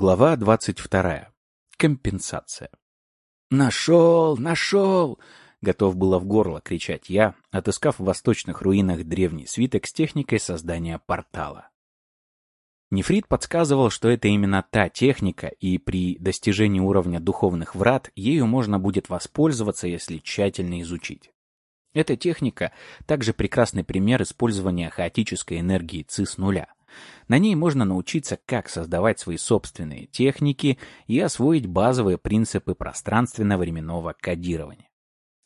Глава 22. Компенсация. «Нашел! Нашел!» Готов было в горло кричать я, отыскав в восточных руинах древний свиток с техникой создания портала. Нефрит подсказывал, что это именно та техника, и при достижении уровня духовных врат ею можно будет воспользоваться, если тщательно изучить. Эта техника также прекрасный пример использования хаотической энергии ЦИ с нуля — на ней можно научиться, как создавать свои собственные техники и освоить базовые принципы пространственно-временного кодирования.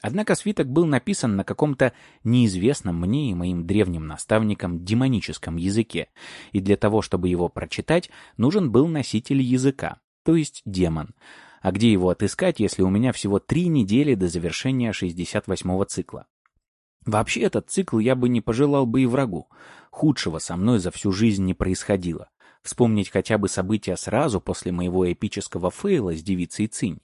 Однако свиток был написан на каком-то неизвестном мне и моим древним наставникам демоническом языке, и для того, чтобы его прочитать, нужен был носитель языка, то есть демон. А где его отыскать, если у меня всего три недели до завершения 68-го цикла? Вообще этот цикл я бы не пожелал бы и врагу. Худшего со мной за всю жизнь не происходило. Вспомнить хотя бы события сразу после моего эпического фейла с девицей Цинь.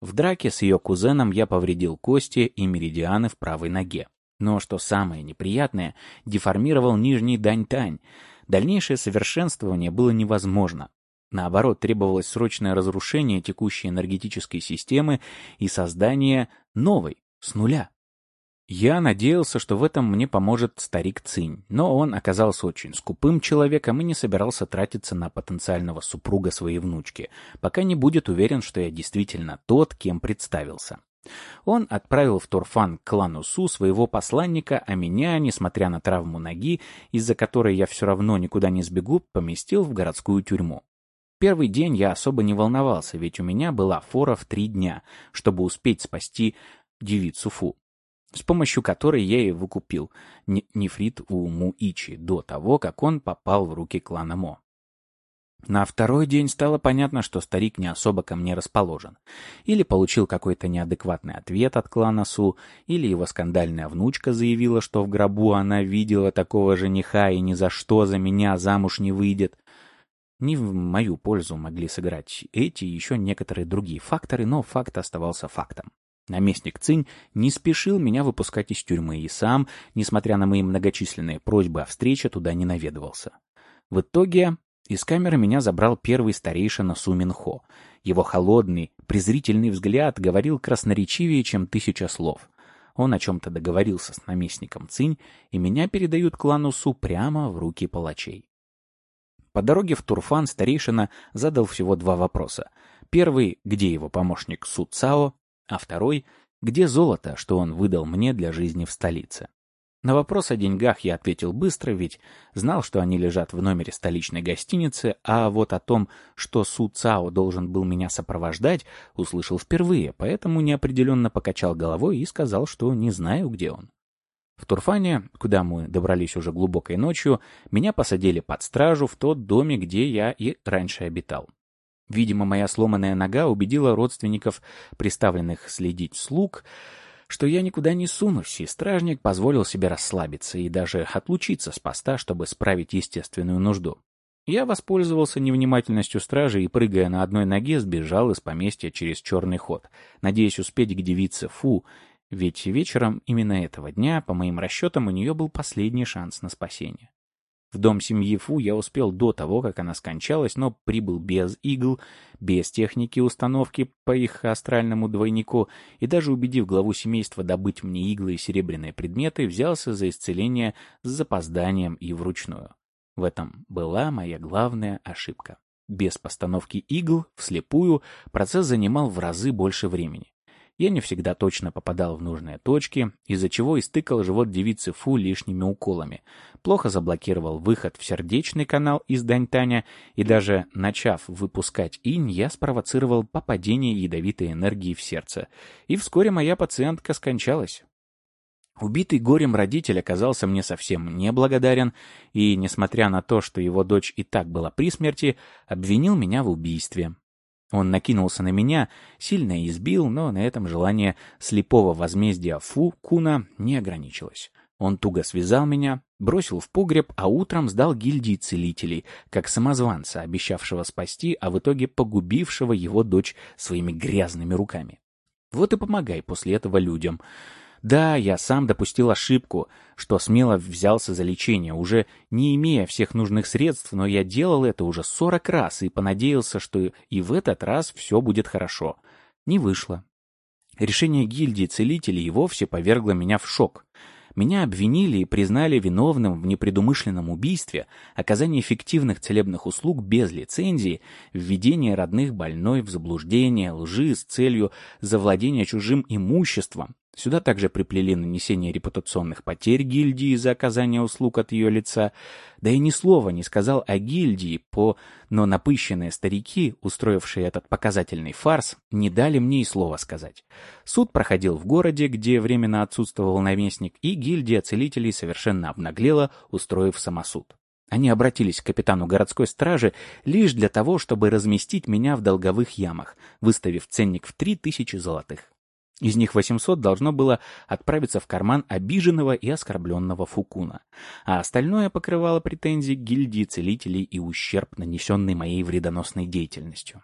В драке с ее кузеном я повредил кости и меридианы в правой ноге. Но, что самое неприятное, деформировал нижний дань-тань. Дальнейшее совершенствование было невозможно. Наоборот, требовалось срочное разрушение текущей энергетической системы и создание новой, с нуля. Я надеялся, что в этом мне поможет старик Цинь, но он оказался очень скупым человеком и не собирался тратиться на потенциального супруга своей внучки, пока не будет уверен, что я действительно тот, кем представился. Он отправил в Турфан к клану Су своего посланника, а меня, несмотря на травму ноги, из-за которой я все равно никуда не сбегу, поместил в городскую тюрьму. Первый день я особо не волновался, ведь у меня была фора в три дня, чтобы успеть спасти девицу Фу с помощью которой я и выкупил нефрит у Муичи до того, как он попал в руки клана Мо. На второй день стало понятно, что старик не особо ко мне расположен. Или получил какой-то неадекватный ответ от клана Су, или его скандальная внучка заявила, что в гробу она видела такого жениха и ни за что за меня замуж не выйдет. Не в мою пользу могли сыграть эти и еще некоторые другие факторы, но факт оставался фактом. Наместник Цинь не спешил меня выпускать из тюрьмы и сам, несмотря на мои многочисленные просьбы о встрече, туда не наведывался. В итоге из камеры меня забрал первый старейшина Суминхо. Его холодный, презрительный взгляд говорил красноречивее, чем тысяча слов. Он о чем-то договорился с наместником Цинь, и меня передают клану Су прямо в руки палачей. По дороге в Турфан старейшина задал всего два вопроса. Первый, где его помощник Су Цао, а второй — где золото, что он выдал мне для жизни в столице. На вопрос о деньгах я ответил быстро, ведь знал, что они лежат в номере столичной гостиницы, а вот о том, что Су Цао должен был меня сопровождать, услышал впервые, поэтому неопределенно покачал головой и сказал, что не знаю, где он. В Турфане, куда мы добрались уже глубокой ночью, меня посадили под стражу в тот доме, где я и раньше обитал. Видимо, моя сломанная нога убедила родственников, приставленных следить слуг, что я никуда не сунусь, и стражник позволил себе расслабиться и даже отлучиться с поста, чтобы справить естественную нужду. Я воспользовался невнимательностью стражи и, прыгая на одной ноге, сбежал из поместья через черный ход, надеясь успеть к девице Фу, ведь вечером именно этого дня, по моим расчетам, у нее был последний шанс на спасение. В дом семьи Фу я успел до того, как она скончалась, но прибыл без игл, без техники установки по их астральному двойнику, и даже убедив главу семейства добыть мне иглы и серебряные предметы, взялся за исцеление с запозданием и вручную. В этом была моя главная ошибка. Без постановки игл, вслепую, процесс занимал в разы больше времени. Я не всегда точно попадал в нужные точки, из-за чего истыкал живот девицы Фу лишними уколами, плохо заблокировал выход в сердечный канал из Даньтаня, и даже начав выпускать инь, я спровоцировал попадение ядовитой энергии в сердце, и вскоре моя пациентка скончалась. Убитый горем родитель оказался мне совсем неблагодарен и, несмотря на то, что его дочь и так была при смерти, обвинил меня в убийстве. Он накинулся на меня, сильно избил, но на этом желание слепого возмездия Фу Куна не ограничилось. Он туго связал меня, бросил в погреб, а утром сдал гильдии целителей, как самозванца, обещавшего спасти, а в итоге погубившего его дочь своими грязными руками. Вот и помогай после этого людям. Да, я сам допустил ошибку, что смело взялся за лечение, уже не имея всех нужных средств, но я делал это уже 40 раз и понадеялся, что и в этот раз все будет хорошо. Не вышло. Решение гильдии целителей и вовсе повергло меня в шок. Меня обвинили и признали виновным в непредумышленном убийстве, оказании эффективных целебных услуг без лицензии, введении родных больной в заблуждение, лжи с целью завладения чужим имуществом, Сюда также приплели нанесение репутационных потерь гильдии за оказание услуг от ее лица, да и ни слова не сказал о гильдии, по... но напыщенные старики, устроившие этот показательный фарс, не дали мне и слова сказать. Суд проходил в городе, где временно отсутствовал наместник, и гильдия целителей совершенно обнаглела, устроив самосуд. Они обратились к капитану городской стражи лишь для того, чтобы разместить меня в долговых ямах, выставив ценник в три тысячи золотых. Из них 800 должно было отправиться в карман обиженного и оскорбленного Фукуна, а остальное покрывало претензии гильдии целителей и ущерб, нанесенный моей вредоносной деятельностью.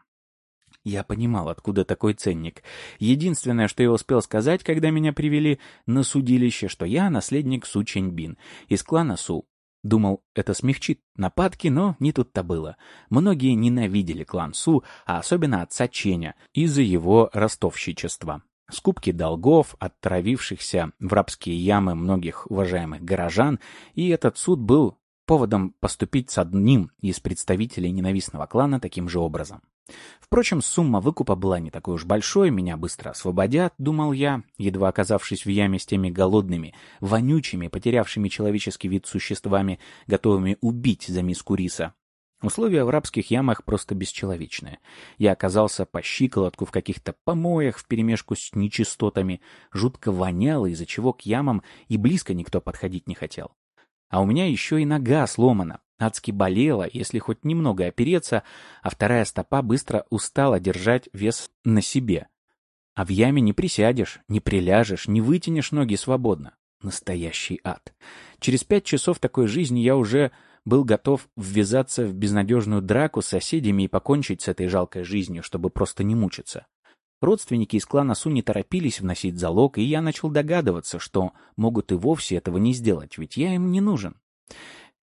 Я понимал, откуда такой ценник. Единственное, что я успел сказать, когда меня привели на судилище, что я наследник Су Чэньбин из клана Су. Думал, это смягчит нападки, но не тут-то было. Многие ненавидели клан Су, а особенно отца Ченя, из-за его ростовщичества скупки долгов, отравившихся в рабские ямы многих уважаемых горожан, и этот суд был поводом поступить с одним из представителей ненавистного клана таким же образом. Впрочем, сумма выкупа была не такой уж большой, меня быстро освободят, думал я, едва оказавшись в яме с теми голодными, вонючими, потерявшими человеческий вид существами, готовыми убить за миску риса. Условия в рабских ямах просто бесчеловечные. Я оказался по щиколотку в каких-то помоях вперемешку с нечистотами, жутко воняло, из-за чего к ямам и близко никто подходить не хотел. А у меня еще и нога сломана, адски болела, если хоть немного опереться, а вторая стопа быстро устала держать вес на себе. А в яме не присядешь, не приляжешь, не вытянешь ноги свободно. Настоящий ад. Через пять часов такой жизни я уже был готов ввязаться в безнадежную драку с соседями и покончить с этой жалкой жизнью, чтобы просто не мучиться. Родственники из клана Су не торопились вносить залог, и я начал догадываться, что могут и вовсе этого не сделать, ведь я им не нужен.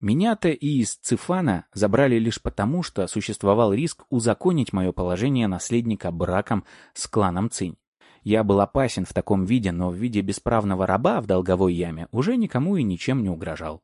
Меня-то и из Цифана забрали лишь потому, что существовал риск узаконить мое положение наследника браком с кланом Цинь. Я был опасен в таком виде, но в виде бесправного раба в долговой яме уже никому и ничем не угрожал.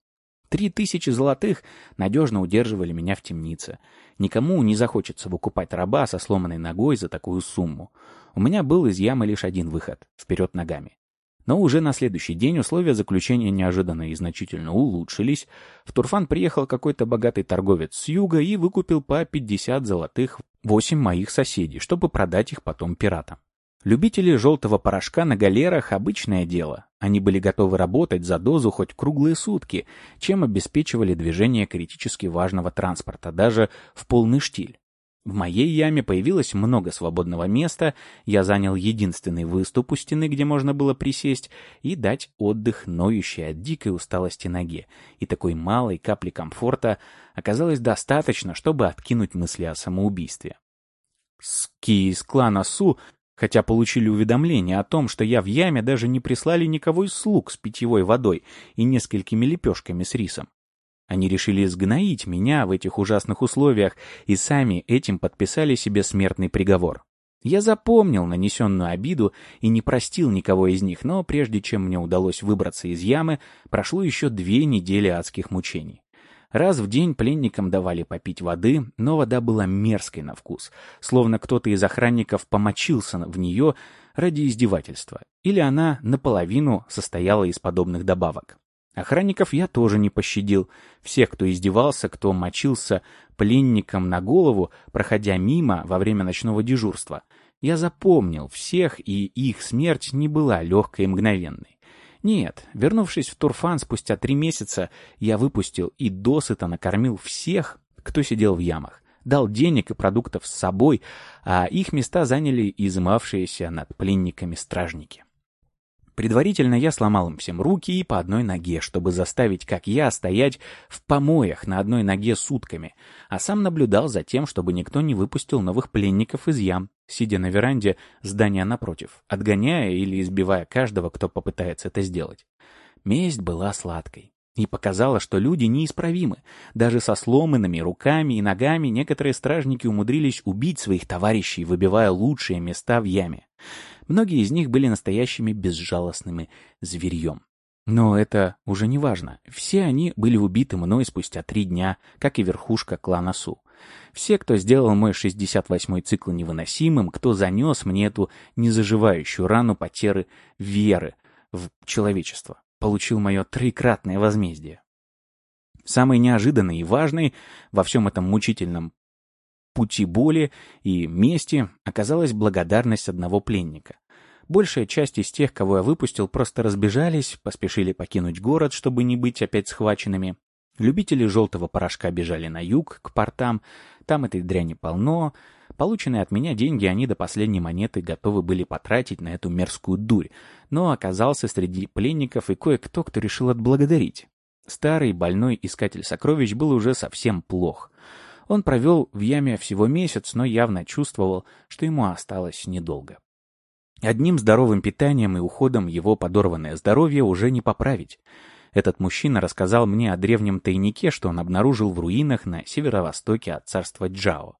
Три тысячи золотых надежно удерживали меня в темнице. Никому не захочется выкупать раба со сломанной ногой за такую сумму. У меня был из ямы лишь один выход — вперед ногами. Но уже на следующий день условия заключения неожиданно и значительно улучшились. В Турфан приехал какой-то богатый торговец с юга и выкупил по 50 золотых восемь моих соседей, чтобы продать их потом пиратам. Любители желтого порошка на галерах – обычное дело. Они были готовы работать за дозу хоть круглые сутки, чем обеспечивали движение критически важного транспорта, даже в полный штиль. В моей яме появилось много свободного места, я занял единственный выступ у стены, где можно было присесть и дать отдых ноющей от дикой усталости ноге. И такой малой капли комфорта оказалось достаточно, чтобы откинуть мысли о самоубийстве. Ски из клана Су Хотя получили уведомление о том, что я в яме, даже не прислали никого из слуг с питьевой водой и несколькими лепешками с рисом. Они решили сгноить меня в этих ужасных условиях и сами этим подписали себе смертный приговор. Я запомнил нанесенную обиду и не простил никого из них, но прежде чем мне удалось выбраться из ямы, прошло еще две недели адских мучений. Раз в день пленникам давали попить воды, но вода была мерзкой на вкус, словно кто-то из охранников помочился в нее ради издевательства, или она наполовину состояла из подобных добавок. Охранников я тоже не пощадил. Всех, кто издевался, кто мочился пленникам на голову, проходя мимо во время ночного дежурства. Я запомнил всех, и их смерть не была легкой и мгновенной. Нет, вернувшись в Турфан спустя три месяца, я выпустил и досыта накормил всех, кто сидел в ямах, дал денег и продуктов с собой, а их места заняли изымавшиеся над пленниками стражники. Предварительно я сломал им всем руки и по одной ноге, чтобы заставить, как я, стоять в помоях на одной ноге сутками, а сам наблюдал за тем, чтобы никто не выпустил новых пленников из ям, сидя на веранде здания напротив, отгоняя или избивая каждого, кто попытается это сделать. Месть была сладкой. И показала, что люди неисправимы. Даже со сломанными руками и ногами некоторые стражники умудрились убить своих товарищей, выбивая лучшие места в яме. Многие из них были настоящими безжалостными зверьем. Но это уже не важно. Все они были убиты мной спустя три дня, как и верхушка клана Су. Все, кто сделал мой 68-й цикл невыносимым, кто занес мне эту незаживающую рану потеры веры в человечество, получил мое трикратное возмездие. Самый неожиданный и важный во всем этом мучительном пути боли и мести оказалась благодарность одного пленника. Большая часть из тех, кого я выпустил, просто разбежались, поспешили покинуть город, чтобы не быть опять схваченными. Любители желтого порошка бежали на юг, к портам, там этой дряни полно. Полученные от меня деньги они до последней монеты готовы были потратить на эту мерзкую дурь, но оказался среди пленников и кое-кто, кто решил отблагодарить. Старый больной искатель сокровищ был уже совсем плох. Он провел в яме всего месяц, но явно чувствовал, что ему осталось недолго. Одним здоровым питанием и уходом его подорванное здоровье уже не поправить. Этот мужчина рассказал мне о древнем тайнике, что он обнаружил в руинах на северо-востоке от царства Джао.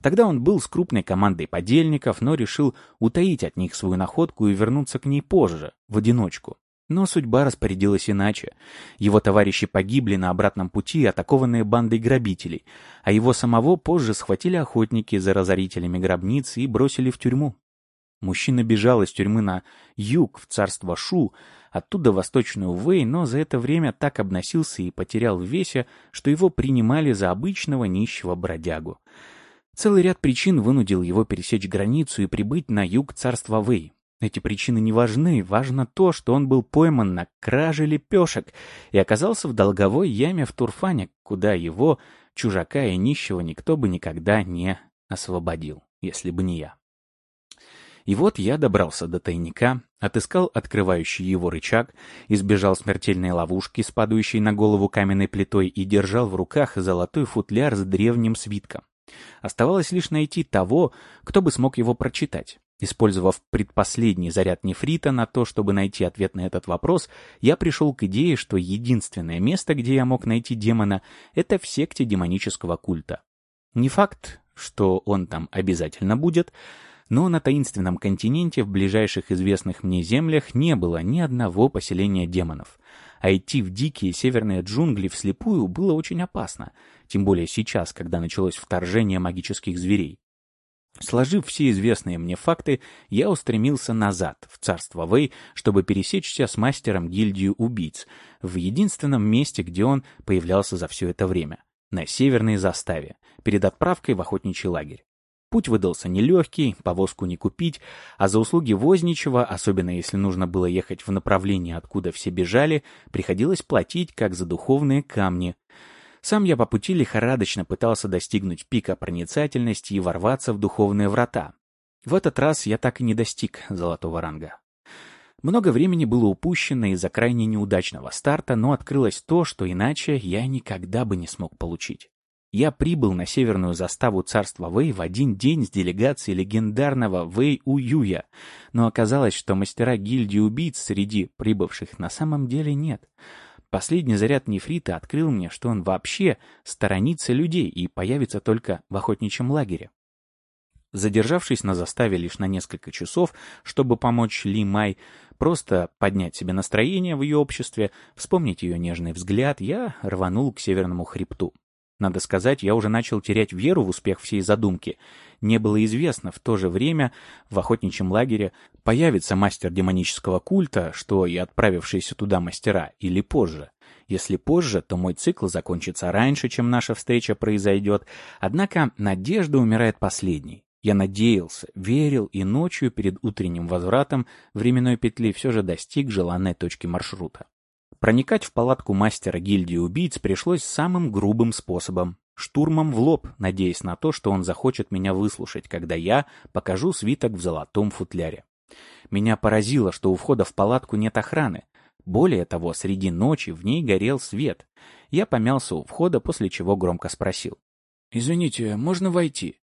Тогда он был с крупной командой подельников, но решил утаить от них свою находку и вернуться к ней позже, в одиночку. Но судьба распорядилась иначе. Его товарищи погибли на обратном пути, атакованные бандой грабителей, а его самого позже схватили охотники за разорителями гробниц и бросили в тюрьму. Мужчина бежал из тюрьмы на юг, в царство Шу, оттуда восточную Вэй, но за это время так обносился и потерял в весе, что его принимали за обычного нищего бродягу. Целый ряд причин вынудил его пересечь границу и прибыть на юг царства Вэй. Эти причины не важны, важно то, что он был пойман на краже лепешек и оказался в долговой яме в Турфане, куда его, чужака и нищего, никто бы никогда не освободил, если бы не я. И вот я добрался до тайника, отыскал открывающий его рычаг, избежал смертельной ловушки, спадающей на голову каменной плитой, и держал в руках золотой футляр с древним свитком. Оставалось лишь найти того, кто бы смог его прочитать. Использовав предпоследний заряд нефрита на то, чтобы найти ответ на этот вопрос, я пришел к идее, что единственное место, где я мог найти демона, это в секте демонического культа. Не факт, что он там обязательно будет, но на таинственном континенте в ближайших известных мне землях не было ни одного поселения демонов. А идти в дикие северные джунгли вслепую было очень опасно, тем более сейчас, когда началось вторжение магических зверей. Сложив все известные мне факты, я устремился назад, в царство Вэй, чтобы пересечься с мастером гильдию убийц, в единственном месте, где он появлялся за все это время, на северной заставе, перед отправкой в охотничий лагерь. Путь выдался нелегкий, повозку не купить, а за услуги возничего, особенно если нужно было ехать в направлении, откуда все бежали, приходилось платить, как за духовные камни. Сам я по пути лихорадочно пытался достигнуть пика проницательности и ворваться в духовные врата. В этот раз я так и не достиг золотого ранга. Много времени было упущено из-за крайне неудачного старта, но открылось то, что иначе я никогда бы не смог получить. Я прибыл на северную заставу царства Вэй в один день с делегацией легендарного Вэй Уюя, но оказалось, что мастера гильдии убийц среди прибывших на самом деле нет. Последний заряд нефрита открыл мне, что он вообще сторонится людей и появится только в охотничьем лагере. Задержавшись на заставе лишь на несколько часов, чтобы помочь Ли Май просто поднять себе настроение в ее обществе, вспомнить ее нежный взгляд, я рванул к северному хребту. Надо сказать, я уже начал терять веру в успех всей задумки. Не было известно в то же время в охотничьем лагере появится мастер демонического культа, что и отправившиеся туда мастера, или позже. Если позже, то мой цикл закончится раньше, чем наша встреча произойдет. Однако надежда умирает последней. Я надеялся, верил и ночью перед утренним возвратом временной петли все же достиг желанной точки маршрута. Проникать в палатку мастера гильдии убийц пришлось самым грубым способом. Штурмом в лоб, надеясь на то, что он захочет меня выслушать, когда я покажу свиток в золотом футляре. Меня поразило, что у входа в палатку нет охраны. Более того, среди ночи в ней горел свет. Я помялся у входа, после чего громко спросил. «Извините, можно войти?»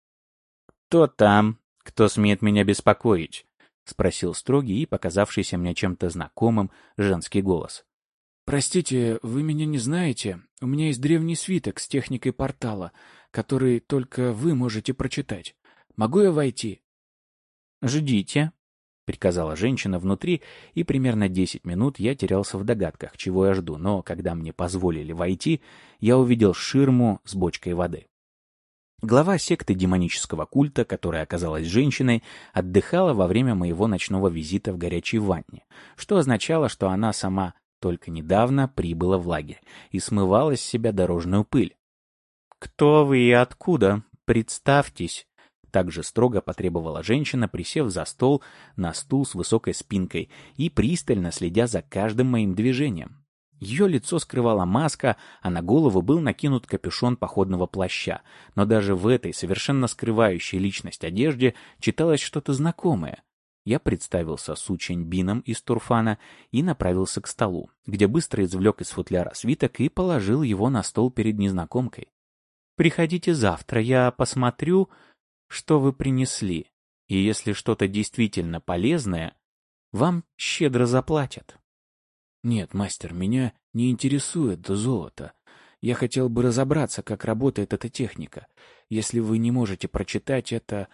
«Кто там? Кто смеет меня беспокоить?» — спросил строгий и показавшийся мне чем-то знакомым женский голос. «Простите, вы меня не знаете? У меня есть древний свиток с техникой портала, который только вы можете прочитать. Могу я войти?» «Ждите», — приказала женщина внутри, и примерно десять минут я терялся в догадках, чего я жду, но когда мне позволили войти, я увидел ширму с бочкой воды. Глава секты демонического культа, которая оказалась женщиной, отдыхала во время моего ночного визита в горячей ванне, что означало, что она сама только недавно прибыла в лагерь и смывала с себя дорожную пыль. «Кто вы и откуда? Представьтесь!» Также строго потребовала женщина, присев за стол на стул с высокой спинкой и пристально следя за каждым моим движением. Ее лицо скрывала маска, а на голову был накинут капюшон походного плаща, но даже в этой совершенно скрывающей личность одежде читалось что-то знакомое. Я представился Сучень Бином из Турфана и направился к столу, где быстро извлек из футляра свиток и положил его на стол перед незнакомкой. «Приходите завтра, я посмотрю, что вы принесли, и если что-то действительно полезное, вам щедро заплатят». «Нет, мастер, меня не интересует золото. Я хотел бы разобраться, как работает эта техника. Если вы не можете прочитать это,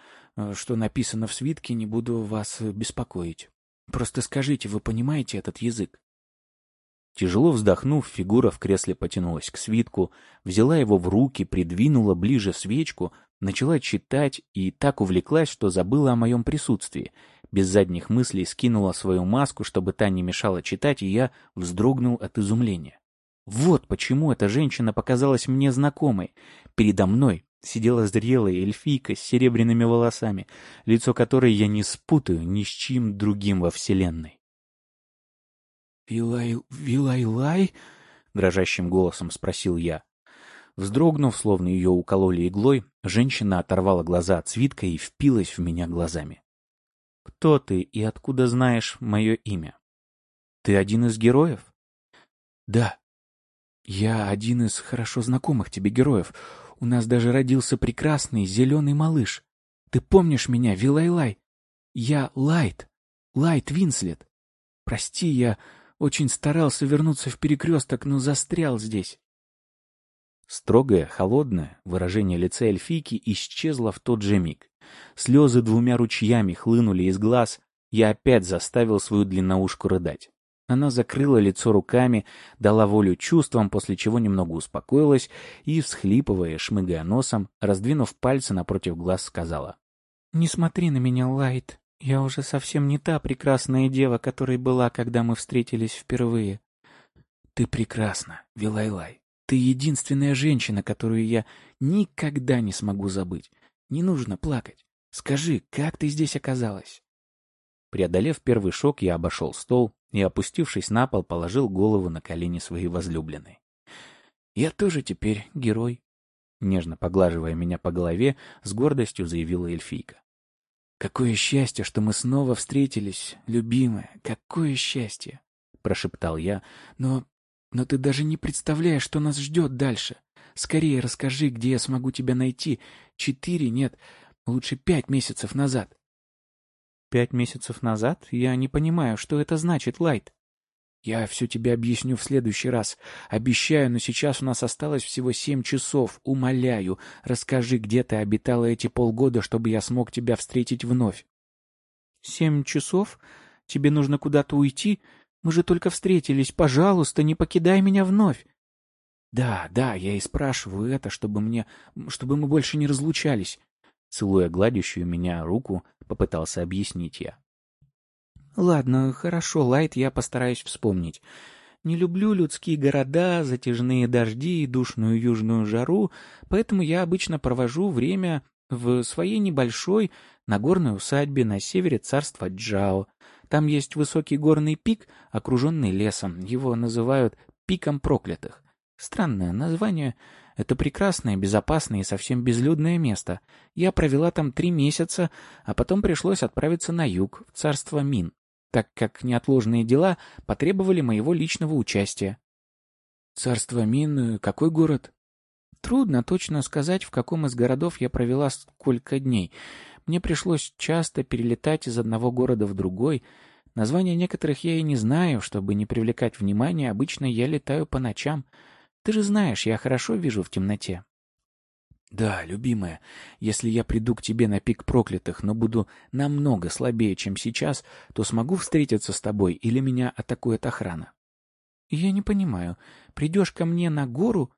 что написано в свитке, не буду вас беспокоить. Просто скажите, вы понимаете этот язык?» Тяжело вздохнув, фигура в кресле потянулась к свитку, взяла его в руки, придвинула ближе свечку, начала читать и так увлеклась, что забыла о моем присутствии. Без задних мыслей скинула свою маску, чтобы та не мешала читать, и я вздрогнул от изумления. Вот почему эта женщина показалась мне знакомой. Передо мной сидела зрелая эльфийка с серебряными волосами, лицо которой я не спутаю ни с чьим другим во вселенной. «Вилай... Вилай-лай?» — дрожащим голосом спросил я. Вздрогнув, словно ее укололи иглой, женщина оторвала глаза от свитка и впилась в меня глазами. «Кто ты и откуда знаешь мое имя? Ты один из героев?» «Да. Я один из хорошо знакомых тебе героев. У нас даже родился прекрасный зеленый малыш. Ты помнишь меня, Вилайлай? Я Лайт. Лайт Винслет. Прости, я очень старался вернуться в перекресток, но застрял здесь». Строгое, холодное выражение лица эльфийки исчезло в тот же миг. Слезы двумя ручьями хлынули из глаз, я опять заставил свою длинноушку рыдать. Она закрыла лицо руками, дала волю чувствам, после чего немного успокоилась и, всхлипывая, шмыгая носом, раздвинув пальцы напротив глаз, сказала. «Не смотри на меня, Лайт. Я уже совсем не та прекрасная дева, которой была, когда мы встретились впервые». «Ты прекрасна, Вилайлай. Ты единственная женщина, которую я никогда не смогу забыть. Не нужно плакать. Скажи, как ты здесь оказалась?» Преодолев первый шок, я обошел стол и, опустившись на пол, положил голову на колени своей возлюбленной. «Я тоже теперь герой», — нежно поглаживая меня по голове, с гордостью заявила эльфийка. «Какое счастье, что мы снова встретились, любимая, какое счастье!» — прошептал я. «Но... но ты даже не представляешь, что нас ждет дальше. Скорее расскажи, где я смогу тебя найти. Четыре, нет, лучше пять месяцев назад. Пять месяцев назад? Я не понимаю, что это значит, Лайт. Я все тебе объясню в следующий раз. Обещаю, но сейчас у нас осталось всего семь часов. Умоляю, расскажи, где ты обитала эти полгода, чтобы я смог тебя встретить вновь. Семь часов? Тебе нужно куда-то уйти? Мы же только встретились. Пожалуйста, не покидай меня вновь. Да, да, я и спрашиваю это, чтобы мне... чтобы мы больше не разлучались. Целуя гладящую меня руку, попытался объяснить я. Ладно, хорошо, Лайт, я постараюсь вспомнить. Не люблю людские города, затяжные дожди и душную южную жару, поэтому я обычно провожу время в своей небольшой нагорной усадьбе на севере царства Джао. Там есть высокий горный пик, окруженный лесом. Его называют пиком проклятых. Странное название. Это прекрасное, безопасное и совсем безлюдное место. Я провела там три месяца, а потом пришлось отправиться на юг, в царство Мин, так как неотложные дела потребовали моего личного участия. Царство Мин — какой город? Трудно точно сказать, в каком из городов я провела сколько дней. Мне пришлось часто перелетать из одного города в другой. Названия некоторых я и не знаю, чтобы не привлекать внимания, обычно я летаю по ночам — ты же знаешь, я хорошо вижу в темноте. Да, любимая, если я приду к тебе на пик проклятых, но буду намного слабее, чем сейчас, то смогу встретиться с тобой или меня атакует охрана? Я не понимаю. Придешь ко мне на гору?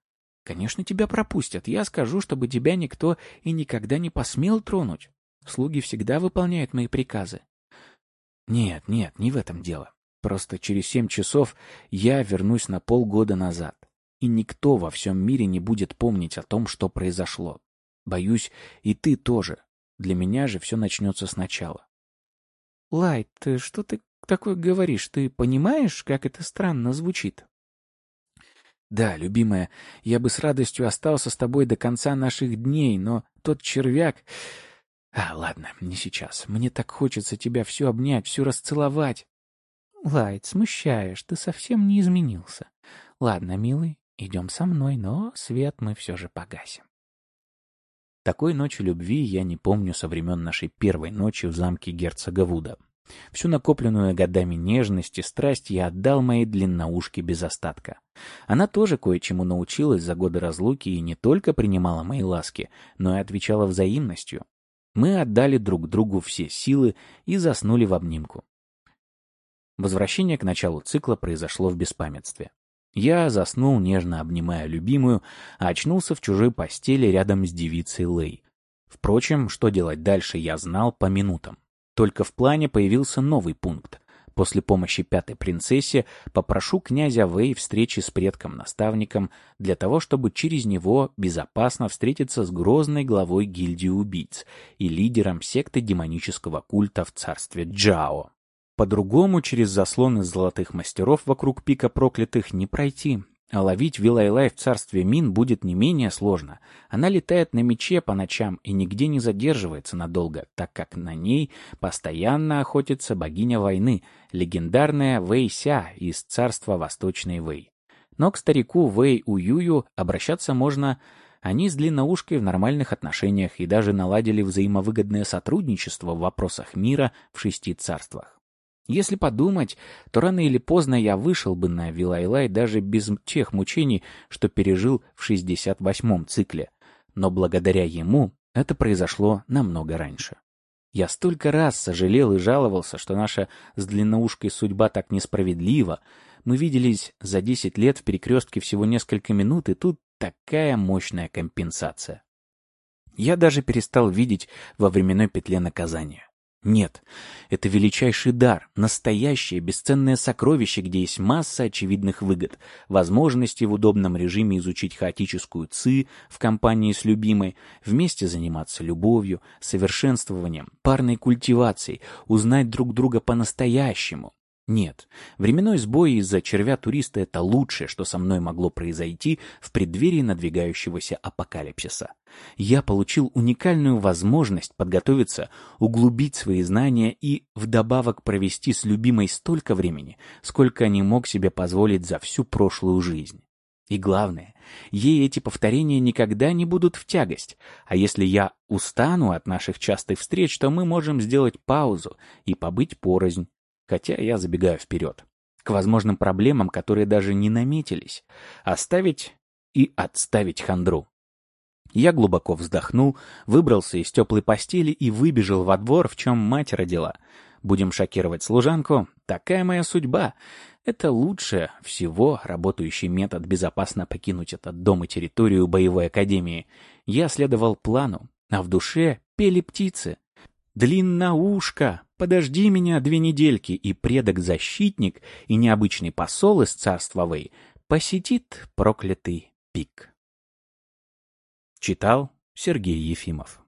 Конечно, тебя пропустят. Я скажу, чтобы тебя никто и никогда не посмел тронуть. Слуги всегда выполняют мои приказы. Нет, нет, не в этом дело. Просто через семь часов я вернусь на полгода назад и никто во всем мире не будет помнить о том, что произошло. Боюсь, и ты тоже. Для меня же все начнется сначала. Лайт, ты что ты такое говоришь? Ты понимаешь, как это странно звучит? Да, любимая, я бы с радостью остался с тобой до конца наших дней, но тот червяк... А, ладно, не сейчас. Мне так хочется тебя все обнять, все расцеловать. Лайт, смущаешь, ты совсем не изменился. Ладно, милый, Идем со мной, но свет мы все же погасим. Такой ночи любви я не помню со времен нашей первой ночи в замке герцога Вуда. Всю накопленную годами нежность и страсть я отдал моей длинноушке без остатка. Она тоже кое-чему научилась за годы разлуки и не только принимала мои ласки, но и отвечала взаимностью. Мы отдали друг другу все силы и заснули в обнимку. Возвращение к началу цикла произошло в беспамятстве. Я заснул, нежно обнимая любимую, а очнулся в чужой постели рядом с девицей Лэй. Впрочем, что делать дальше, я знал по минутам. Только в плане появился новый пункт. После помощи пятой принцессе попрошу князя Вэй встречи с предком-наставником для того, чтобы через него безопасно встретиться с грозной главой гильдии убийц и лидером секты демонического культа в царстве Джао. По-другому через заслон из золотых мастеров вокруг пика проклятых не пройти. А ловить Вилайлай в царстве Мин будет не менее сложно. Она летает на мече по ночам и нигде не задерживается надолго, так как на ней постоянно охотится богиня войны, легендарная Вэйся из царства Восточной Вэй. Но к старику Вэй Уюю обращаться можно они с длинноушкой в нормальных отношениях и даже наладили взаимовыгодное сотрудничество в вопросах мира в шести царствах. Если подумать, то рано или поздно я вышел бы на Вилайлай даже без тех мучений, что пережил в 68-м цикле. Но благодаря ему это произошло намного раньше. Я столько раз сожалел и жаловался, что наша с длинноушкой судьба так несправедлива. Мы виделись за 10 лет в перекрестке всего несколько минут, и тут такая мощная компенсация. Я даже перестал видеть во временной петле наказания. Нет, это величайший дар, настоящее бесценное сокровище, где есть масса очевидных выгод, возможности в удобном режиме изучить хаотическую ЦИ в компании с любимой, вместе заниматься любовью, совершенствованием, парной культивацией, узнать друг друга по-настоящему, нет, временной сбой из-за червя-туриста — это лучшее, что со мной могло произойти в преддверии надвигающегося апокалипсиса. Я получил уникальную возможность подготовиться, углубить свои знания и вдобавок провести с любимой столько времени, сколько не мог себе позволить за всю прошлую жизнь. И главное, ей эти повторения никогда не будут в тягость, а если я устану от наших частых встреч, то мы можем сделать паузу и побыть порознь, хотя я забегаю вперед, к возможным проблемам, которые даже не наметились, оставить и отставить хандру. Я глубоко вздохнул, выбрался из теплой постели и выбежал во двор, в чем мать родила. Будем шокировать служанку. Такая моя судьба. Это лучше всего работающий метод безопасно покинуть этот дом и территорию боевой академии. Я следовал плану, а в душе пели птицы. Длинноушка, подожди меня две недельки, и предок-защитник и необычный посол из царства Вэй посетит проклятый пик. Читал Сергей Ефимов